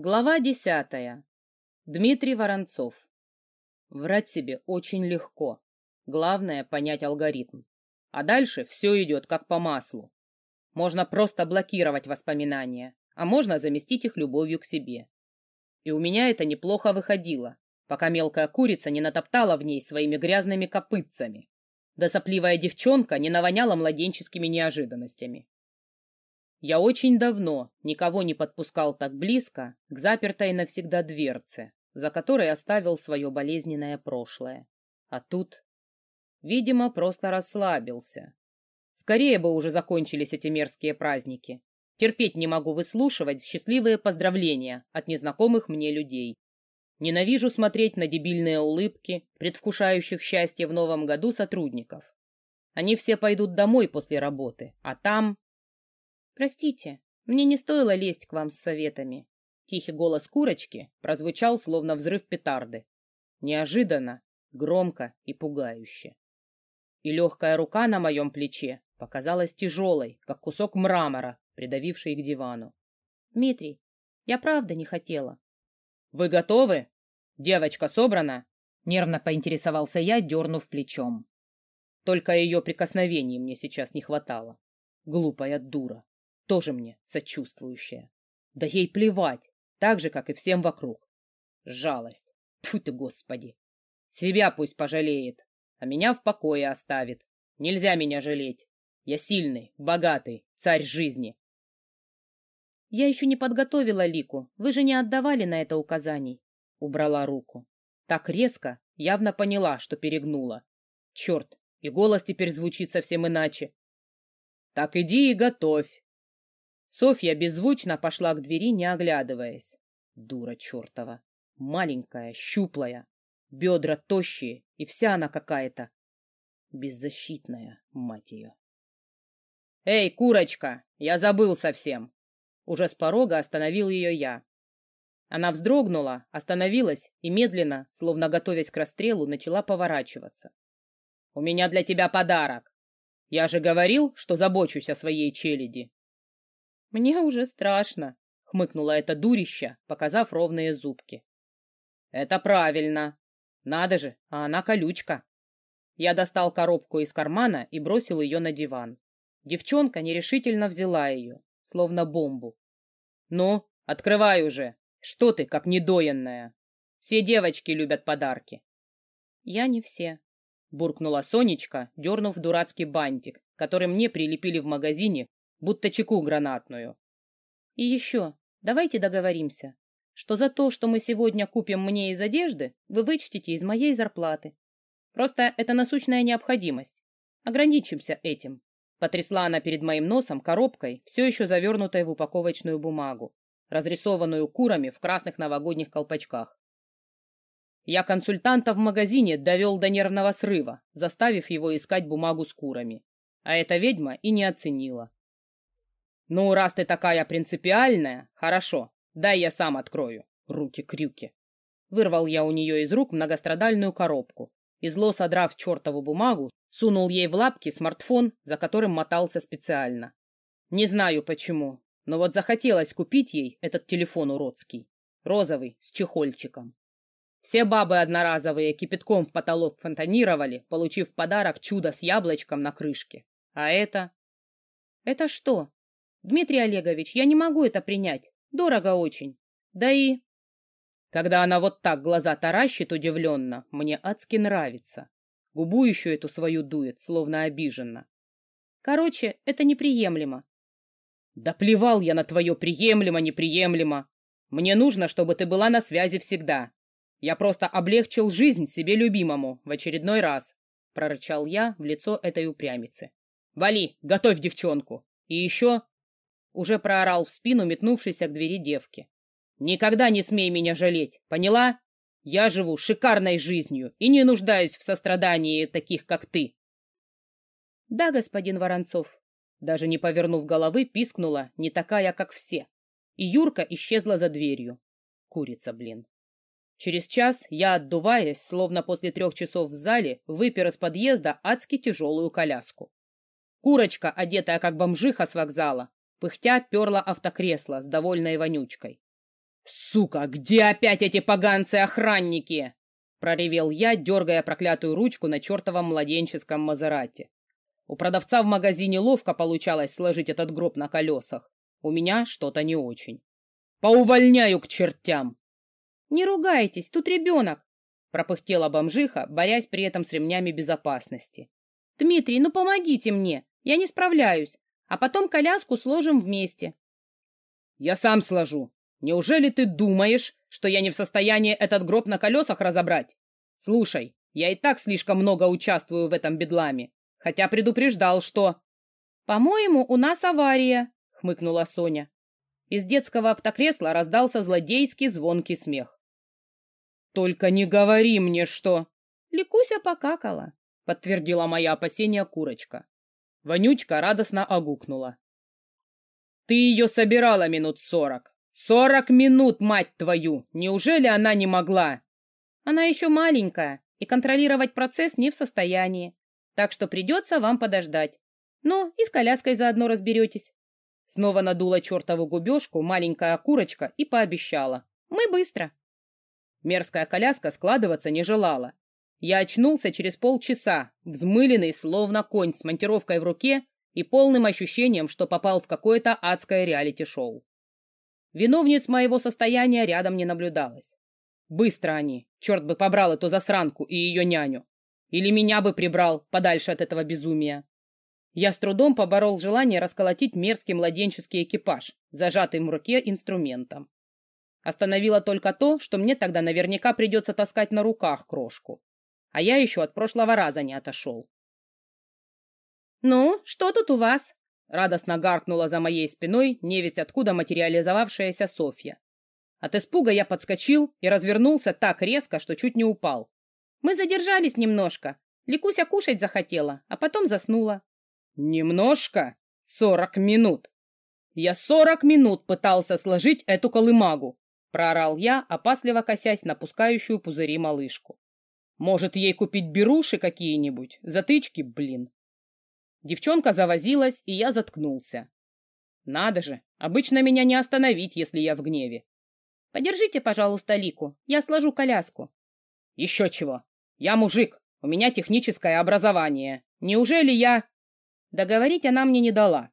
Глава десятая. Дмитрий Воронцов. Врать себе очень легко. Главное — понять алгоритм. А дальше все идет как по маслу. Можно просто блокировать воспоминания, а можно заместить их любовью к себе. И у меня это неплохо выходило, пока мелкая курица не натоптала в ней своими грязными копытцами. Да сопливая девчонка не навоняла младенческими неожиданностями. Я очень давно никого не подпускал так близко к запертой навсегда дверце, за которой оставил свое болезненное прошлое. А тут, видимо, просто расслабился. Скорее бы уже закончились эти мерзкие праздники. Терпеть не могу выслушивать счастливые поздравления от незнакомых мне людей. Ненавижу смотреть на дебильные улыбки, предвкушающих счастье в новом году сотрудников. Они все пойдут домой после работы, а там «Простите, мне не стоило лезть к вам с советами». Тихий голос курочки прозвучал, словно взрыв петарды. Неожиданно, громко и пугающе. И легкая рука на моем плече показалась тяжелой, как кусок мрамора, придавивший к дивану. «Дмитрий, я правда не хотела». «Вы готовы? Девочка собрана?» Нервно поинтересовался я, дернув плечом. Только ее прикосновений мне сейчас не хватало. Глупая дура тоже мне сочувствующая. Да ей плевать, так же, как и всем вокруг. Жалость. Тьфу ты, господи. Себя пусть пожалеет, а меня в покое оставит. Нельзя меня жалеть. Я сильный, богатый, царь жизни. Я еще не подготовила Лику. Вы же не отдавали на это указаний. Убрала руку. Так резко, явно поняла, что перегнула. Черт, и голос теперь звучит совсем иначе. Так иди и готовь. Софья беззвучно пошла к двери, не оглядываясь. Дура чертова. Маленькая, щуплая. Бедра тощие, и вся она какая-то. Беззащитная, мать ее. «Эй, курочка! Я забыл совсем!» Уже с порога остановил ее я. Она вздрогнула, остановилась и медленно, словно готовясь к расстрелу, начала поворачиваться. «У меня для тебя подарок. Я же говорил, что забочусь о своей челяди. «Мне уже страшно», — хмыкнула эта дурища, показав ровные зубки. «Это правильно. Надо же, а она колючка». Я достал коробку из кармана и бросил ее на диван. Девчонка нерешительно взяла ее, словно бомбу. «Ну, открывай уже! Что ты, как недоенная? Все девочки любят подарки». «Я не все», — буркнула Сонечка, дернув дурацкий бантик, который мне прилепили в магазине будто чеку гранатную. И еще, давайте договоримся, что за то, что мы сегодня купим мне из одежды, вы вычтете из моей зарплаты. Просто это насущная необходимость. Ограничимся этим. Потрясла она перед моим носом коробкой, все еще завернутой в упаковочную бумагу, разрисованную курами в красных новогодних колпачках. Я консультанта в магазине довел до нервного срыва, заставив его искать бумагу с курами. А эта ведьма и не оценила. «Ну, раз ты такая принципиальная, хорошо, дай я сам открою. Руки-крюки». Вырвал я у нее из рук многострадальную коробку и, зло содрав чертову бумагу, сунул ей в лапки смартфон, за которым мотался специально. Не знаю почему, но вот захотелось купить ей этот телефон уродский. Розовый, с чехольчиком. Все бабы одноразовые кипятком в потолок фонтанировали, получив в подарок чудо с яблочком на крышке. А это... Это что? Дмитрий Олегович, я не могу это принять. Дорого очень. Да и... Когда она вот так глаза таращит удивленно, мне адски нравится. Губу еще эту свою дует, словно обиженно. Короче, это неприемлемо. Да плевал я на твое приемлемо-неприемлемо. Мне нужно, чтобы ты была на связи всегда. Я просто облегчил жизнь себе любимому в очередной раз, прорычал я в лицо этой упрямицы. Вали, готовь девчонку. И еще уже проорал в спину метнувшейся к двери девки. «Никогда не смей меня жалеть, поняла? Я живу шикарной жизнью и не нуждаюсь в сострадании таких, как ты». «Да, господин Воронцов», даже не повернув головы, пискнула, не такая, как все. И Юрка исчезла за дверью. Курица, блин. Через час я, отдуваясь, словно после трех часов в зале, выпер из подъезда адски тяжелую коляску. Курочка, одетая как бомжиха с вокзала, Пыхтя перла автокресло с довольной вонючкой. «Сука, где опять эти поганцы-охранники?» — проревел я, дергая проклятую ручку на чертовом младенческом Мазерате. У продавца в магазине ловко получалось сложить этот гроб на колесах. У меня что-то не очень. «Поувольняю к чертям!» «Не ругайтесь, тут ребенок!» — пропыхтела бомжиха, борясь при этом с ремнями безопасности. «Дмитрий, ну помогите мне! Я не справляюсь, а потом коляску сложим вместе». «Я сам сложу. Неужели ты думаешь, что я не в состоянии этот гроб на колесах разобрать? Слушай, я и так слишком много участвую в этом бедламе, хотя предупреждал, что...» «По-моему, у нас авария», — хмыкнула Соня. Из детского автокресла раздался злодейский звонкий смех. «Только не говори мне, что...» Ликуся покакала, подтвердила моя опасения курочка. Вонючка радостно огукнула. «Ты ее собирала минут сорок. Сорок минут, мать твою! Неужели она не могла?» «Она еще маленькая и контролировать процесс не в состоянии, так что придется вам подождать. Ну, и с коляской заодно разберетесь». Снова надула чертову губежку маленькая курочка и пообещала. «Мы быстро». Мерзкая коляска складываться не желала. Я очнулся через полчаса, взмыленный, словно конь с монтировкой в руке и полным ощущением, что попал в какое-то адское реалити-шоу. Виновниц моего состояния рядом не наблюдалось. Быстро они, черт бы побрал эту засранку и ее няню. Или меня бы прибрал подальше от этого безумия. Я с трудом поборол желание расколотить мерзкий младенческий экипаж, зажатым в руке инструментом. Остановило только то, что мне тогда наверняка придется таскать на руках крошку. А я еще от прошлого раза не отошел. «Ну, что тут у вас?» Радостно гаркнула за моей спиной невесть откуда материализовавшаяся Софья. От испуга я подскочил и развернулся так резко, что чуть не упал. «Мы задержались немножко. Ликуся кушать захотела, а потом заснула». «Немножко? Сорок минут!» «Я сорок минут пытался сложить эту колымагу!» — проорал я, опасливо косясь на пускающую пузыри малышку. «Может, ей купить беруши какие-нибудь? Затычки, блин!» Девчонка завозилась, и я заткнулся. Надо же, обычно меня не остановить, если я в гневе. Подержите, пожалуйста, Лику, я сложу коляску. Еще чего. Я мужик, у меня техническое образование. Неужели я... Договорить она мне не дала.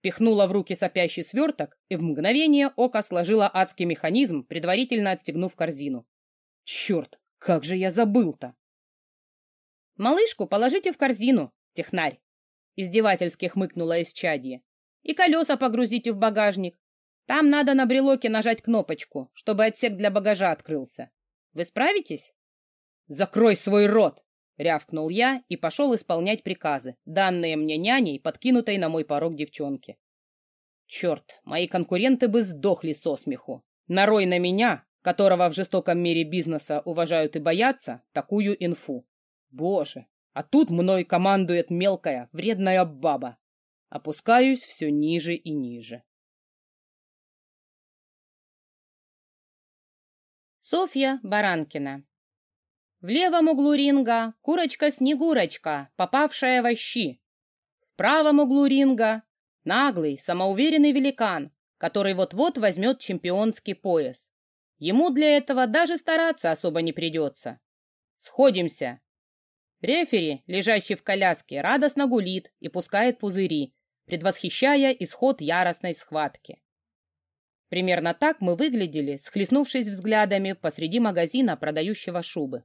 Пихнула в руки сопящий сверток и в мгновение ока сложила адский механизм, предварительно отстегнув корзину. Черт, как же я забыл-то! Малышку положите в корзину, технарь. Издевательски хмыкнула исчадье. И колеса погрузите в багажник. Там надо на брелоке нажать кнопочку, чтобы отсек для багажа открылся. Вы справитесь? Закрой свой рот! Рявкнул я и пошел исполнять приказы, данные мне няней, подкинутой на мой порог девчонки. Черт, мои конкуренты бы сдохли со смеху. Нарой на меня, которого в жестоком мире бизнеса уважают и боятся, такую инфу. Боже, а тут мной командует мелкая, вредная баба. Опускаюсь все ниже и ниже. Софья Баранкина В левом углу ринга курочка-снегурочка, попавшая в щи. В правом углу ринга наглый, самоуверенный великан, который вот-вот возьмет чемпионский пояс. Ему для этого даже стараться особо не придется. Сходимся, Рефери, лежащий в коляске, радостно гулит и пускает пузыри, предвосхищая исход яростной схватки. Примерно так мы выглядели, схлестнувшись взглядами посреди магазина, продающего шубы.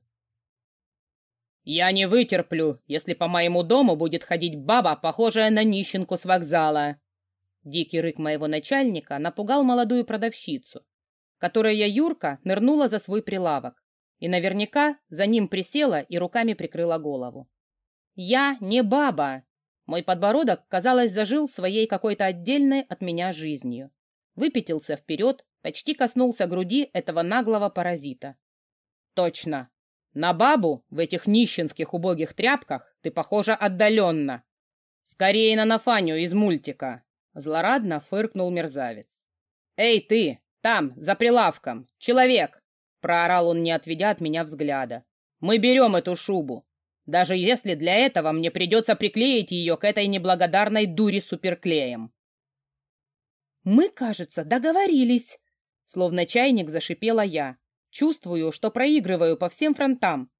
«Я не вытерплю, если по моему дому будет ходить баба, похожая на нищенку с вокзала!» Дикий рык моего начальника напугал молодую продавщицу, которая Юрка нырнула за свой прилавок и наверняка за ним присела и руками прикрыла голову. «Я не баба!» Мой подбородок, казалось, зажил своей какой-то отдельной от меня жизнью. Выпятился вперед, почти коснулся груди этого наглого паразита. «Точно! На бабу в этих нищенских убогих тряпках ты похожа отдаленно. Скорее на Нафаню из мультика!» Злорадно фыркнул мерзавец. «Эй ты, там, за прилавком! Человек! Проорал он, не отведя от меня взгляда. «Мы берем эту шубу, даже если для этого мне придется приклеить ее к этой неблагодарной дуре суперклеем». «Мы, кажется, договорились», — Словно чайник зашипела я. Чувствую, что проигрываю по всем фронтам.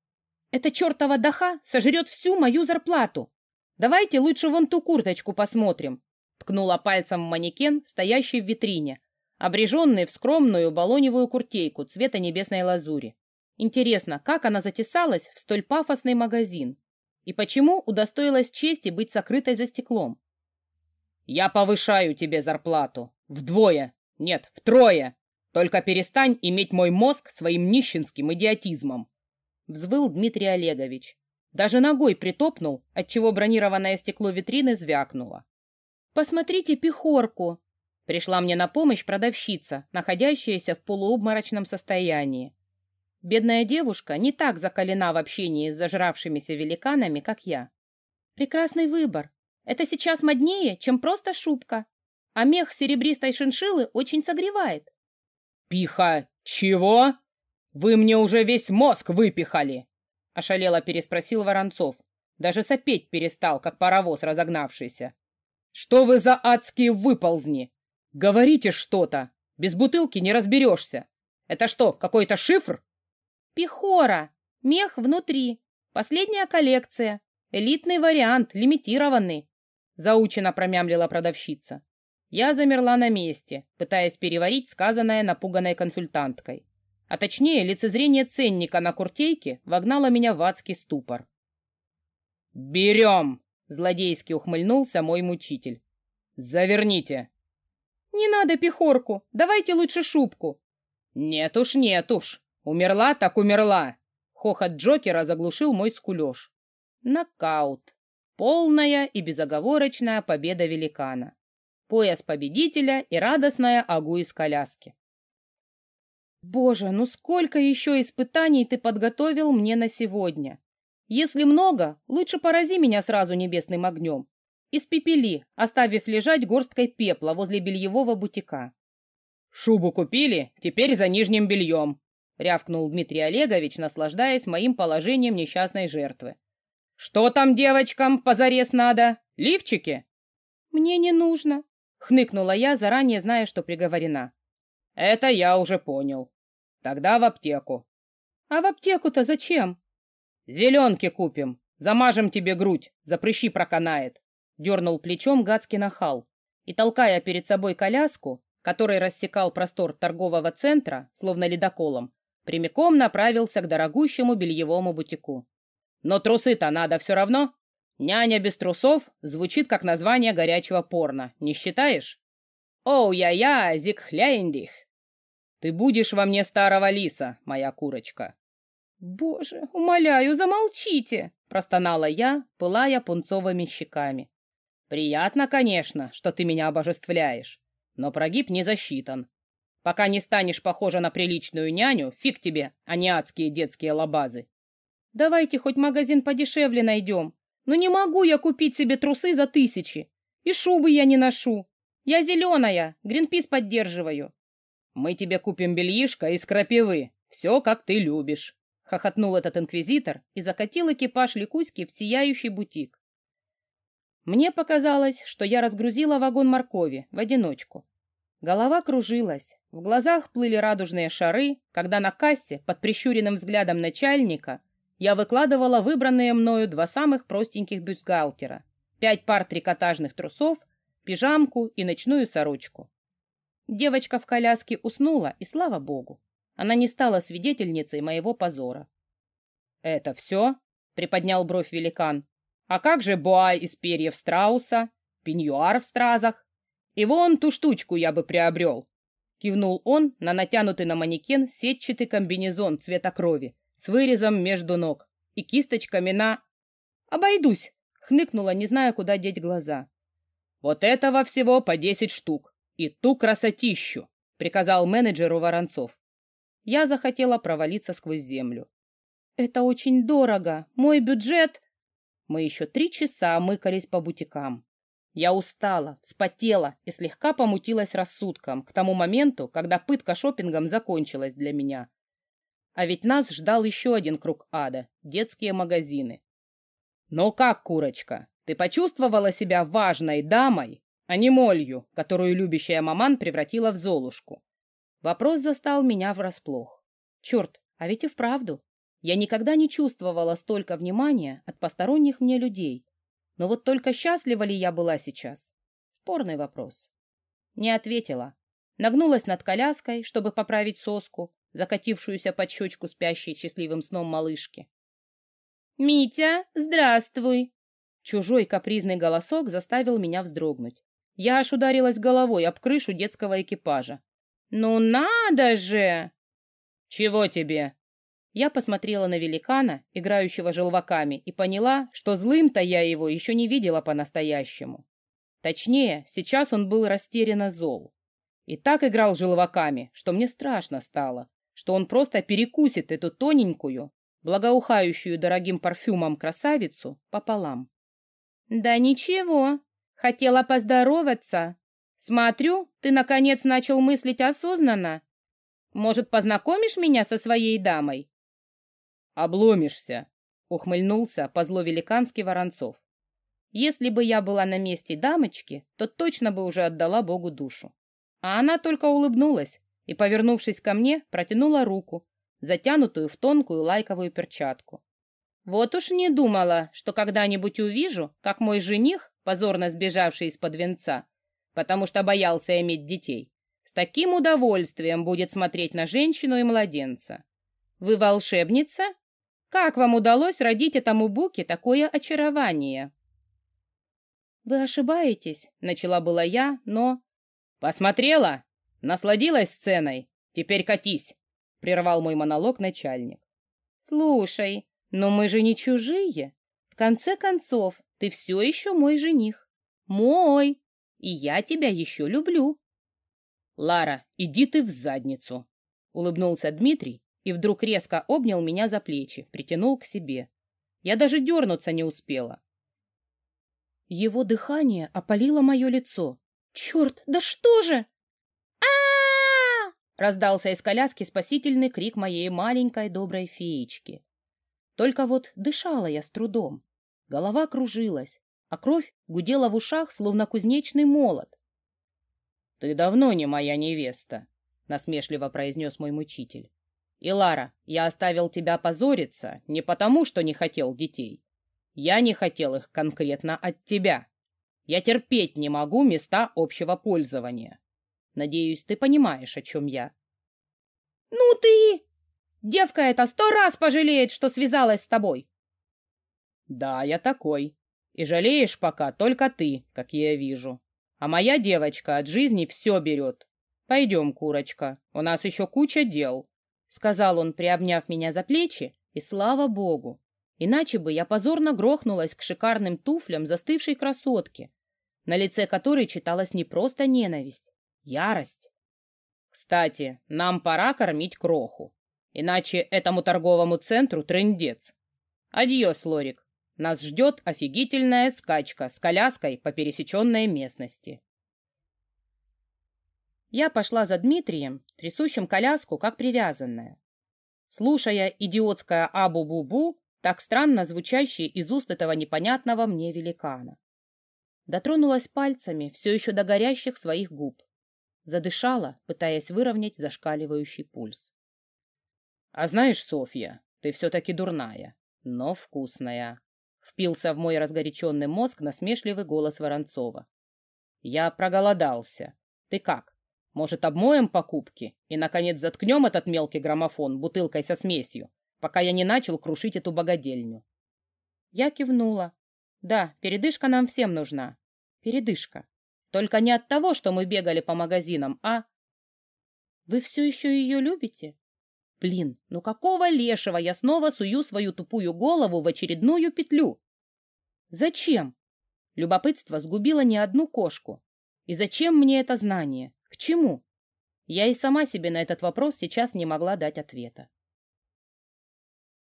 Эта чертова даха сожрет всю мою зарплату. Давайте лучше вон ту курточку посмотрим. Ткнула пальцем в манекен, стоящий в витрине, обреженный в скромную балоневую куртейку цвета небесной лазури. Интересно, как она затесалась в столь пафосный магазин? И почему удостоилась чести быть сокрытой за стеклом? «Я повышаю тебе зарплату. Вдвое. Нет, втрое. Только перестань иметь мой мозг своим нищенским идиотизмом!» Взвыл Дмитрий Олегович. Даже ногой притопнул, отчего бронированное стекло витрины звякнуло. «Посмотрите пехорку!» Пришла мне на помощь продавщица, находящаяся в полуобморочном состоянии. Бедная девушка не так закалена в общении с зажравшимися великанами, как я. Прекрасный выбор. Это сейчас моднее, чем просто шубка. А мех серебристой шиншиллы очень согревает. «Пиха! Чего? Вы мне уже весь мозг выпихали!» Ошалело переспросил Воронцов. Даже сопеть перестал, как паровоз разогнавшийся. «Что вы за адские выползни? Говорите что-то! Без бутылки не разберешься! Это что, какой-то шифр?» «Пехора! Мех внутри! Последняя коллекция! Элитный вариант, лимитированный!» Заучено промямлила продавщица. Я замерла на месте, пытаясь переварить сказанное напуганной консультанткой. А точнее, лицезрение ценника на куртейке вогнало меня в адский ступор. «Берем!» — злодейски ухмыльнулся мой мучитель. «Заверните!» «Не надо пехорку, давайте лучше шубку!» «Нет уж, нет уж! Умерла так умерла!» Хохот Джокера заглушил мой скулеж. Нокаут. Полная и безоговорочная победа великана пояс победителя и радостная агу из коляски. Боже, ну сколько еще испытаний ты подготовил мне на сегодня? Если много, лучше порази меня сразу небесным огнем. Испепели, оставив лежать горсткой пепла возле бельевого бутика. «Шубу купили, теперь за нижним бельем», — рявкнул Дмитрий Олегович, наслаждаясь моим положением несчастной жертвы. «Что там девочкам позарез надо? Лифчики?» «Мне не нужно», Хныкнула я, заранее зная, что приговорена. Это я уже понял. Тогда в аптеку. А в аптеку-то зачем? Зеленки купим. Замажем тебе грудь. За прыщи проканает. Дернул плечом гадский нахал. И, толкая перед собой коляску, который рассекал простор торгового центра, словно ледоколом, прямиком направился к дорогущему бельевому бутику. Но трусы-то надо все равно. «Няня без трусов» звучит как название горячего порно, не считаешь? «Оу-я-я, зикхляйндих!» «Ты будешь во мне старого лиса, моя курочка!» «Боже, умоляю, замолчите!» — простонала я, пылая пунцовыми щеками. «Приятно, конечно, что ты меня обожествляешь, но прогиб не засчитан. Пока не станешь похожа на приличную няню, фиг тебе, а не адские детские лабазы. Давайте хоть магазин подешевле найдем, но не могу я купить себе трусы за тысячи. И шубы я не ношу. Я зеленая, Гринпис поддерживаю. Мы тебе купим бельишко из крапивы. Все, как ты любишь. Хохотнул этот инквизитор и закатил экипаж Ликуськи в сияющий бутик. Мне показалось, что я разгрузила вагон моркови в одиночку. Голова кружилась, в глазах плыли радужные шары, когда на кассе под прищуренным взглядом начальника я выкладывала выбранные мною два самых простеньких бюстгальтера, пять пар трикотажных трусов, пижамку и ночную сорочку. Девочка в коляске уснула, и слава богу, она не стала свидетельницей моего позора. «Это все?» — приподнял бровь великан. «А как же буа из перьев страуса, пеньюар в стразах? И вон ту штучку я бы приобрел!» Кивнул он на натянутый на манекен сетчатый комбинезон цвета крови, с вырезом между ног и кисточками на... «Обойдусь!» — хныкнула, не зная, куда деть глаза. «Вот этого всего по десять штук. И ту красотищу!» — приказал менеджеру Воронцов. Я захотела провалиться сквозь землю. «Это очень дорого. Мой бюджет...» Мы еще три часа мыкались по бутикам. Я устала, вспотела и слегка помутилась рассудком к тому моменту, когда пытка шопингом закончилась для меня. А ведь нас ждал еще один круг ада — детские магазины. «Ну как, курочка, ты почувствовала себя важной дамой, а не молью, которую любящая маман превратила в золушку?» Вопрос застал меня врасплох. Черт, а ведь и вправду. Я никогда не чувствовала столько внимания от посторонних мне людей. Но вот только счастлива ли я была сейчас? Спорный вопрос. Не ответила. Нагнулась над коляской, чтобы поправить соску, закатившуюся под щечку спящей счастливым сном малышки. «Митя, здравствуй!» Чужой капризный голосок заставил меня вздрогнуть. Я аж ударилась головой об крышу детского экипажа. «Ну надо же!» «Чего тебе?» Я посмотрела на великана, играющего желваками, и поняла, что злым-то я его еще не видела по-настоящему. Точнее, сейчас он был растерянно зол. И так играл желваками, что мне страшно стало, что он просто перекусит эту тоненькую, благоухающую дорогим парфюмом красавицу пополам. «Да ничего, хотела поздороваться. Смотрю, ты, наконец, начал мыслить осознанно. Может, познакомишь меня со своей дамой?» «Обломишься!» — ухмыльнулся по зло Воронцов. «Если бы я была на месте дамочки, то точно бы уже отдала Богу душу». А она только улыбнулась и, повернувшись ко мне, протянула руку, затянутую в тонкую лайковую перчатку. Вот уж не думала, что когда-нибудь увижу, как мой жених, позорно сбежавший из-под венца, потому что боялся иметь детей, с таким удовольствием будет смотреть на женщину и младенца. Вы волшебница? Как вам удалось родить этому Буке такое очарование? Вы ошибаетесь, начала была я, но... Посмотрела? Насладилась сценой? Теперь катись, прервал мой монолог начальник. Слушай, но мы же не чужие. В конце концов, ты все еще мой жених. Мой. И я тебя еще люблю. Лара, иди ты в задницу, улыбнулся Дмитрий и вдруг резко обнял меня за плечи, притянул к себе. Я даже дернуться не успела. Его дыхание опалило мое лицо. «Черт, да что же!» а раздался из коляски спасительный крик моей маленькой доброй феечки. Только вот дышала я с трудом. Голова кружилась, а кровь гудела в ушах, словно кузнечный молот. — Ты давно не моя невеста, — насмешливо произнес мой мучитель. И, Лара, я оставил тебя позориться не потому, что не хотел детей. Я не хотел их конкретно от тебя. Я терпеть не могу места общего пользования. Надеюсь, ты понимаешь, о чем я. — Ну ты! Девка эта сто раз пожалеет, что связалась с тобой. — Да, я такой. И жалеешь пока только ты, как я вижу. А моя девочка от жизни все берет. Пойдем, курочка, у нас еще куча дел сказал он, приобняв меня за плечи, и слава богу. Иначе бы я позорно грохнулась к шикарным туфлям застывшей красотки, на лице которой читалась не просто ненависть, ярость. Кстати, нам пора кормить кроху, иначе этому торговому центру трындец. Адьос, Лорик, нас ждет офигительная скачка с коляской по пересеченной местности. Я пошла за Дмитрием, трясущим коляску, как привязанная. Слушая идиотское «абу-бу-бу», так странно звучащее из уст этого непонятного мне великана. Дотронулась пальцами все еще до горящих своих губ. Задышала, пытаясь выровнять зашкаливающий пульс. — А знаешь, Софья, ты все-таки дурная, но вкусная. Впился в мой разгоряченный мозг насмешливый голос Воронцова. — Я проголодался. Ты как? Может, обмоем покупки и, наконец, заткнем этот мелкий граммофон бутылкой со смесью, пока я не начал крушить эту богадельню?» Я кивнула. «Да, передышка нам всем нужна. Передышка. Только не от того, что мы бегали по магазинам, а...» «Вы все еще ее любите?» «Блин, ну какого лешего я снова сую свою тупую голову в очередную петлю?» «Зачем?» Любопытство сгубило не одну кошку. «И зачем мне это знание?» К чему? Я и сама себе на этот вопрос сейчас не могла дать ответа.